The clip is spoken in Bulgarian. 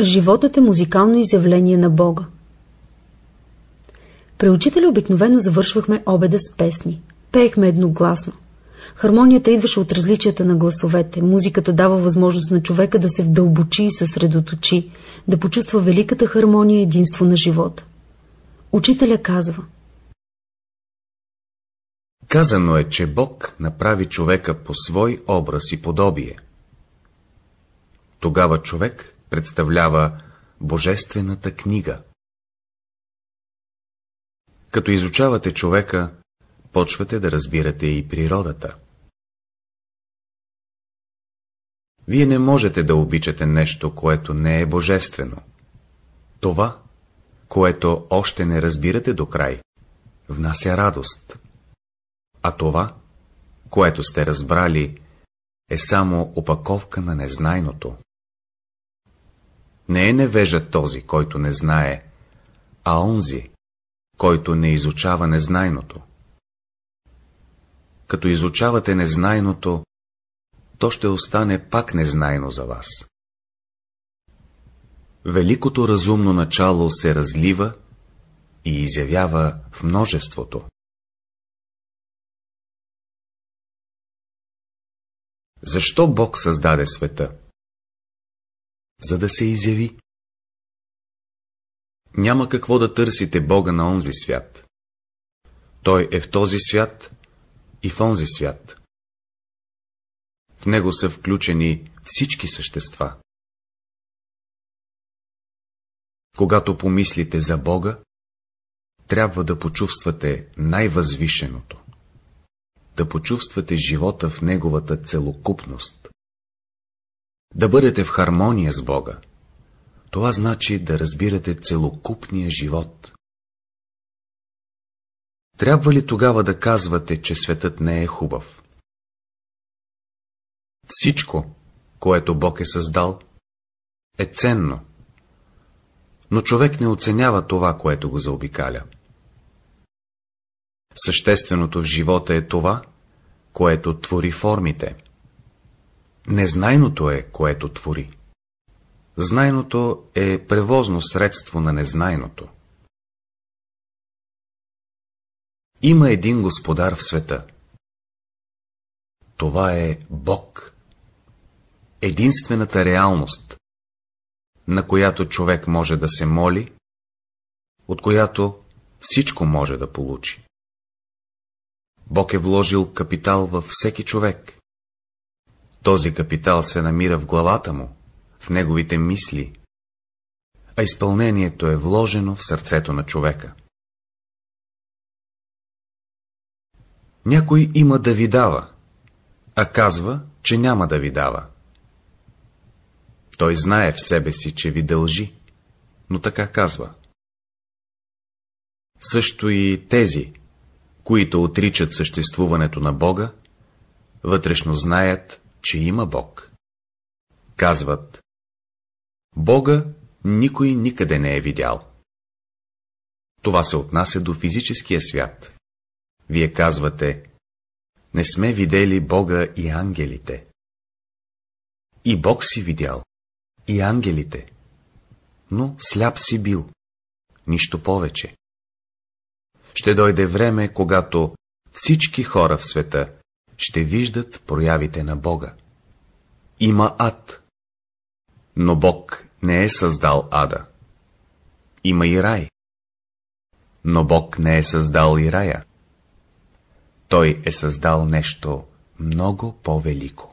Животът е музикално изявление на Бога. При учителя обикновено завършвахме обеда с песни. Пеехме едногласно. Хармонията идваше от различията на гласовете. Музиката дава възможност на човека да се вдълбочи и съсредоточи, да почувства великата хармония и единство на живота. Учителя казва Казано е, че Бог направи човека по свой образ и подобие. Тогава човек представлява Божествената книга. Като изучавате човека, почвате да разбирате и природата. Вие не можете да обичате нещо, което не е божествено. Това, което още не разбирате до край, внася радост. А това, което сте разбрали, е само опаковка на незнайното. Не е невежа този, който не знае, а онзи, който не изучава незнайното. Като изучавате незнайното, то ще остане пак незнайно за вас. Великото разумно начало се разлива и изявява в множеството. Защо Бог създаде света? За да се изяви. Няма какво да търсите Бога на онзи свят. Той е в този свят и в онзи свят. В него са включени всички същества. Когато помислите за Бога, трябва да почувствате най-възвишеното, да почувствате живота в Неговата целокупност, да бъдете в хармония с Бога. Това значи да разбирате целокупния живот. Трябва ли тогава да казвате, че светът не е хубав? Всичко, което Бог е създал, е ценно, но човек не оценява това, което го заобикаля. Същественото в живота е това, което твори формите. Незнайното е, което твори. Знайното е превозно средство на незнайното. Има един господар в света. Това е Бог. Единствената реалност, на която човек може да се моли, от която всичко може да получи. Бог е вложил капитал във всеки човек. Този капитал се намира в главата му, в неговите мисли, а изпълнението е вложено в сърцето на човека. Някой има да ви дава, а казва, че няма да ви дава. Той знае в себе си, че ви дължи, но така казва. Също и тези, които отричат съществуването на Бога, вътрешно знаят, че има Бог. Казват, Бога никой никъде не е видял. Това се отнася до физическия свят. Вие казвате, не сме видели Бога и ангелите. И Бог си видял, и ангелите, но сляп си бил, нищо повече. Ще дойде време, когато всички хора в света ще виждат проявите на Бога. Има ад, но Бог не е създал ада. Има и рай, но Бог не е създал и рая. Той е създал нещо много по-велико.